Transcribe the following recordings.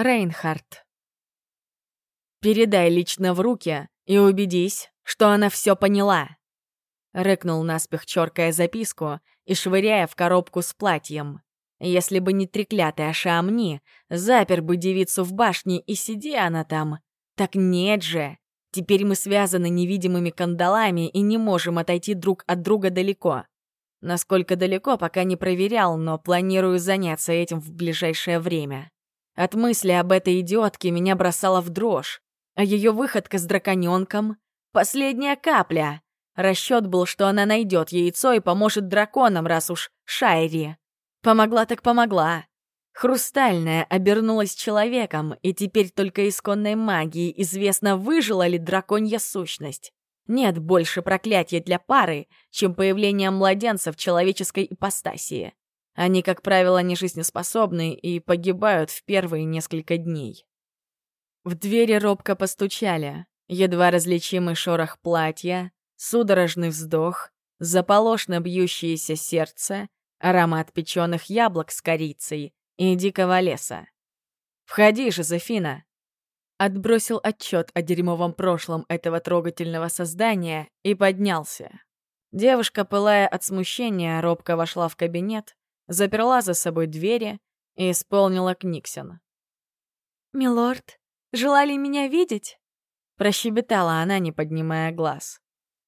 Рейнхард. «Передай лично в руки и убедись, что она все поняла!» Рыкнул наспех, чёркая записку и швыряя в коробку с платьем. Если бы не треклятая Шамни, запер бы девицу в башне и сиди она там. Так нет же! Теперь мы связаны невидимыми кандалами и не можем отойти друг от друга далеко. Насколько далеко, пока не проверял, но планирую заняться этим в ближайшее время. От мысли об этой идиотке меня бросало в дрожь. А ее выходка с драконёнком — последняя капля. Расчет был, что она найдет яйцо и поможет драконам, раз уж Шайри. Помогла так помогла. Хрустальная обернулась человеком, и теперь только исконной магии известно, выжила ли драконья сущность. Нет больше проклятия для пары, чем появление младенца в человеческой ипостасии. Они, как правило, не жизнеспособны и погибают в первые несколько дней. В двери робко постучали. Едва различимый шорох платья, судорожный вздох, заполошно бьющееся сердце, аромат печеных яблок с корицей и дикого леса. «Входи, Жозефина!» Отбросил отчет о дерьмовом прошлом этого трогательного создания и поднялся. Девушка, пылая от смущения, робко вошла в кабинет, заперла за собой двери и исполнила Книксон. «Милорд, желали меня видеть?» Прощебетала она, не поднимая глаз.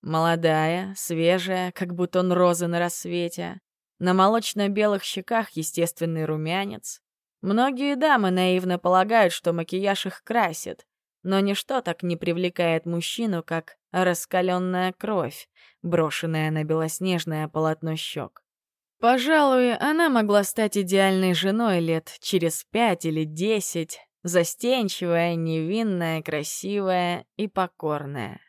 Молодая, свежая, как бутон розы на рассвете. На молочно-белых щеках естественный румянец. Многие дамы наивно полагают, что макияж их красит, но ничто так не привлекает мужчину, как раскаленная кровь, брошенная на белоснежное полотно щек. Пожалуй, она могла стать идеальной женой лет через пять или десять, застенчивая, невинная, красивая и покорная.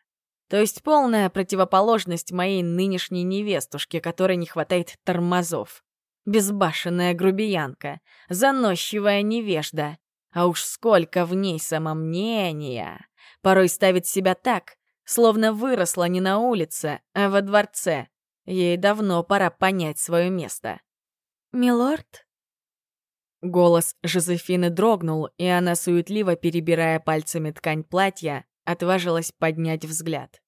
То есть полная противоположность моей нынешней невестушке, которой не хватает тормозов. Безбашенная грубиянка, заносчивая невежда. А уж сколько в ней самомнения. Порой ставит себя так, словно выросла не на улице, а во дворце, Ей давно пора понять свое место. «Милорд?» Голос Жозефины дрогнул, и она, суетливо перебирая пальцами ткань платья, отважилась поднять взгляд.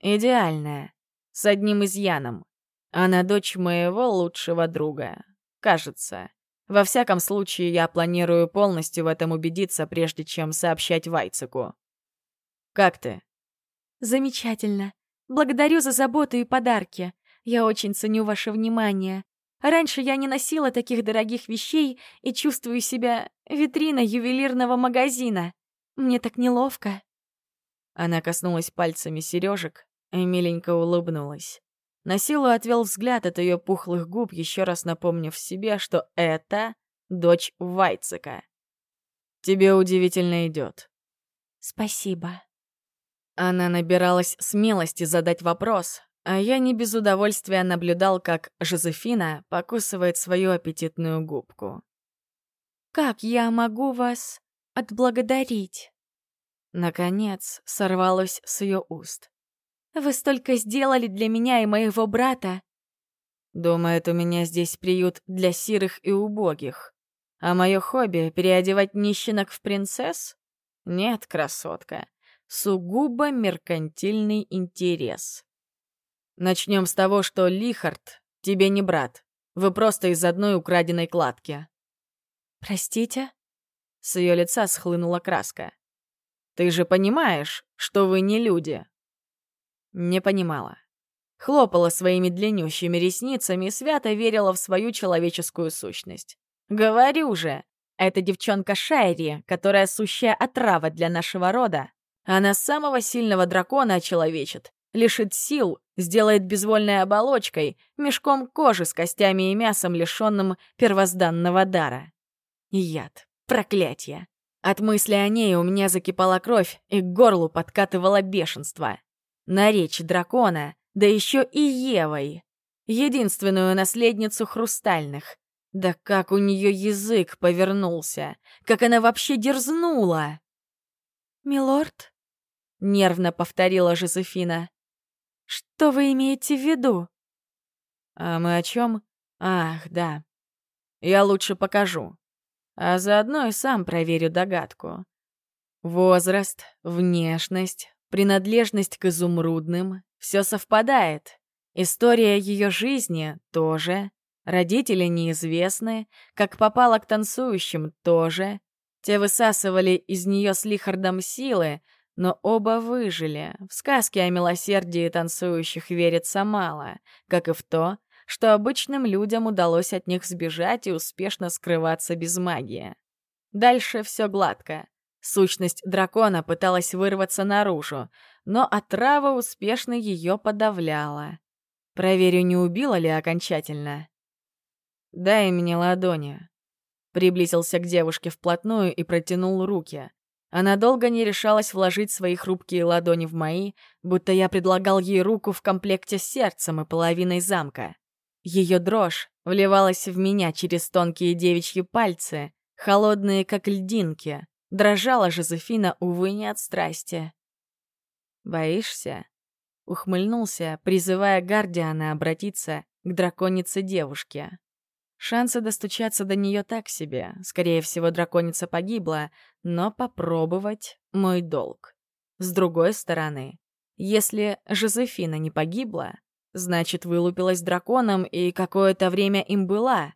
«Идеальная. С одним изъяном. Она дочь моего лучшего друга. Кажется. Во всяком случае, я планирую полностью в этом убедиться, прежде чем сообщать Вайцику. Как ты?» «Замечательно. Благодарю за заботу и подарки. Я очень ценю ваше внимание. Раньше я не носила таких дорогих вещей и чувствую себя витриной ювелирного магазина. Мне так неловко». Она коснулась пальцами сережек и миленько улыбнулась. На силу отвел взгляд от ее пухлых губ, еще раз напомнив себе, что это дочь Вайцека. «Тебе удивительно идет». «Спасибо». Она набиралась смелости задать вопрос, а я не без удовольствия наблюдал, как Жозефина покусывает свою аппетитную губку. «Как я могу вас отблагодарить?» Наконец сорвалось с ее уст. «Вы столько сделали для меня и моего брата!» «Думает, у меня здесь приют для сирых и убогих. А мое хобби — переодевать нищенок в принцесс? Нет, красотка. Сугубо меркантильный интерес. Начнем с того, что Лихард тебе не брат. Вы просто из одной украденной кладки. Простите? С ее лица схлынула краска. Ты же понимаешь, что вы не люди? Не понимала. Хлопала своими длиннющими ресницами и свято верила в свою человеческую сущность. Говорю же, эта девчонка Шайри, которая сущая отрава для нашего рода, она самого сильного дракона очеловечит, лишит сил сделает безвольной оболочкой, мешком кожи с костями и мясом, лишенным первозданного дара. Яд. Проклятие. От мысли о ней у меня закипала кровь, и к горлу подкатывало бешенство. На речь дракона, да еще и Евой. Единственную наследницу хрустальных. Да как у нее язык повернулся! Как она вообще дерзнула! «Милорд?» — нервно повторила Жозефина. Что вы имеете в виду? А мы о чем? Ах, да. Я лучше покажу. а заодно и сам проверю догадку. Возраст, внешность, принадлежность к изумрудным — все совпадает. История ее жизни тоже. Родители неизвестны, как попала к танцующим тоже. Те высасывали из нее с Лихардом силы, но оба выжили. В сказки о милосердии танцующих верится мало, как и в то, что обычным людям удалось от них сбежать и успешно скрываться без магии. Дальше все гладко. Сущность дракона пыталась вырваться наружу, но отрава успешно ее подавляла. Проверю, не убила ли окончательно. «Дай мне ладони». Приблизился к девушке вплотную и протянул руки. Она долго не решалась вложить свои хрупкие ладони в мои, будто я предлагал ей руку в комплекте с сердцем и половиной замка. Ее дрожь вливалась в меня через тонкие девичьи пальцы, холодные, как льдинки. Дрожала Жозефина, увы, не от страсти. «Боишься?» — ухмыльнулся, призывая Гардиана обратиться к драконице девушке. Шансы достучаться до нее так себе. Скорее всего, драконица погибла, но попробовать — мой долг. С другой стороны, если Жозефина не погибла, Значит, вылупилась драконом и какое-то время им была.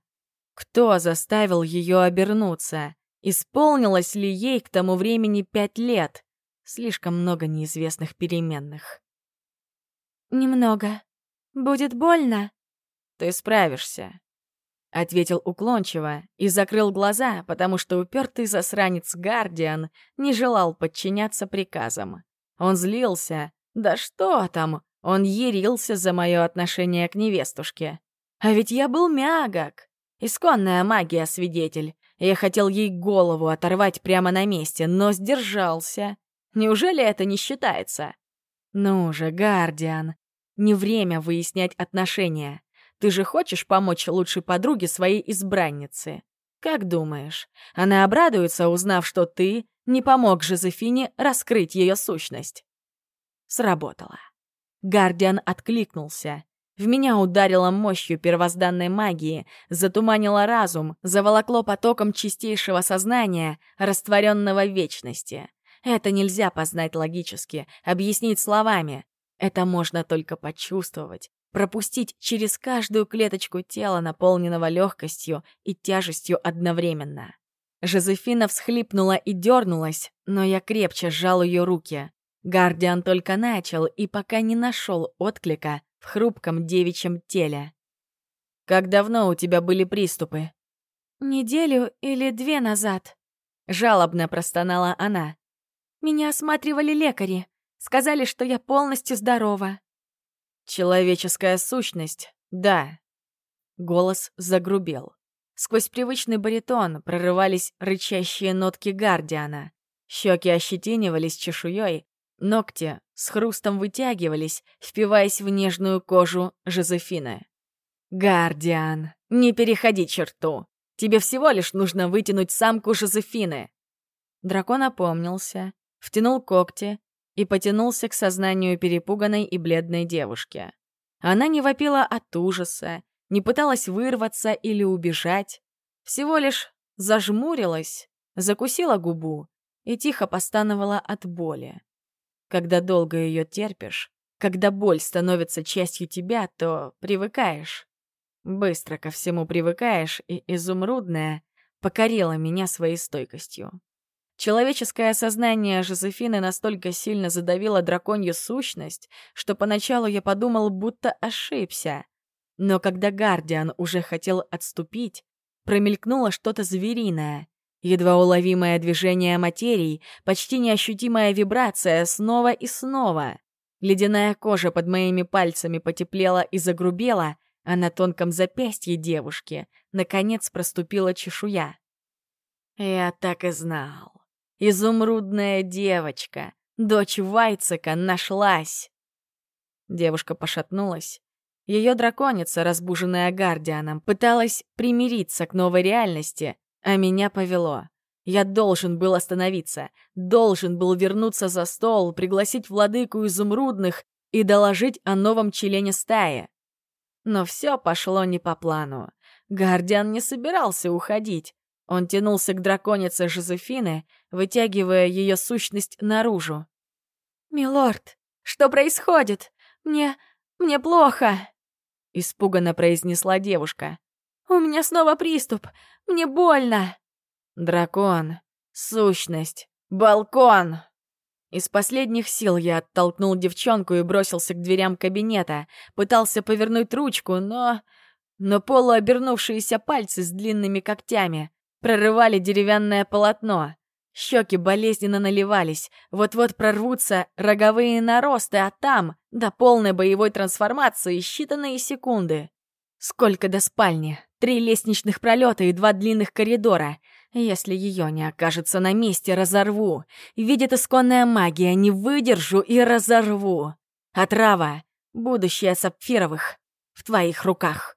Кто заставил ее обернуться? Исполнилось ли ей к тому времени пять лет? Слишком много неизвестных переменных. «Немного. Будет больно?» «Ты справишься», — ответил уклончиво и закрыл глаза, потому что упертый засранец Гардиан не желал подчиняться приказам. Он злился. Да что там, он ярился за мое отношение к невестушке. А ведь я был мягок. Исконная магия-свидетель. Я хотел ей голову оторвать прямо на месте, но сдержался. Неужели это не считается? Ну же, Гардиан, не время выяснять отношения. Ты же хочешь помочь лучшей подруге своей избраннице. Как думаешь, она обрадуется, узнав, что ты не помог Жозефине раскрыть ее сущность? Сработало. Гардиан откликнулся. В меня ударило мощью первозданной магии, затуманило разум, заволокло потоком чистейшего сознания, растворенного в вечности. Это нельзя познать логически, объяснить словами. Это можно только почувствовать, пропустить через каждую клеточку тела, наполненного легкостью и тяжестью одновременно. Жозефина всхлипнула и дернулась, но я крепче сжал ее руки. Гардиан только начал и пока не нашел отклика в хрупком девичьем теле. «Как давно у тебя были приступы?» «Неделю или две назад», — жалобно простонала она. «Меня осматривали лекари. Сказали, что я полностью здорова». «Человеческая сущность, да». Голос загрубел. Сквозь привычный баритон прорывались рычащие нотки Гардиана. Щеки ощетинивались чешуей, Ногти с хрустом вытягивались, впиваясь в нежную кожу Жозефины. «Гардиан, не переходи черту! Тебе всего лишь нужно вытянуть самку Жозефины!» Дракон опомнился, втянул когти и потянулся к сознанию перепуганной и бледной девушки. Она не вопила от ужаса, не пыталась вырваться или убежать, всего лишь зажмурилась, закусила губу и тихо постановала от боли. Когда долго ее терпишь, когда боль становится частью тебя, то привыкаешь. Быстро ко всему привыкаешь, и изумрудная покорила меня своей стойкостью. Человеческое сознание Жозефины настолько сильно задавило драконью сущность, что поначалу я подумал, будто ошибся. Но когда Гардиан уже хотел отступить, промелькнуло что-то звериное, Едва уловимое движение материи, почти неощутимая вибрация снова и снова. Ледяная кожа под моими пальцами потеплела и загрубела, а на тонком запястье девушки, наконец, проступила чешуя. Я так и знал. Изумрудная девочка, дочь Вайцека, нашлась. Девушка пошатнулась. Ее драконица, разбуженная Гардианом, пыталась примириться к новой реальности, а меня повело. Я должен был остановиться, должен был вернуться за стол, пригласить владыку изумрудных и доложить о новом члене стаи. Но все пошло не по плану. Гардиан не собирался уходить. Он тянулся к драконице Жозефины, вытягивая ее сущность наружу. «Милорд, что происходит? Мне... мне плохо!» Испуганно произнесла девушка. «У меня снова приступ! Мне больно!» «Дракон! Сущность! Балкон!» Из последних сил я оттолкнул девчонку и бросился к дверям кабинета. Пытался повернуть ручку, но... Но полуобернувшиеся пальцы с длинными когтями прорывали деревянное полотно. Щеки болезненно наливались, вот-вот прорвутся роговые наросты, а там, до полной боевой трансформации, считанные секунды. Сколько до спальни? Три лестничных пролета и два длинных коридора. Если ее не окажется на месте, разорву. Видит исконная магия, не выдержу и разорву. Отрава, будущее сапфировых, в твоих руках.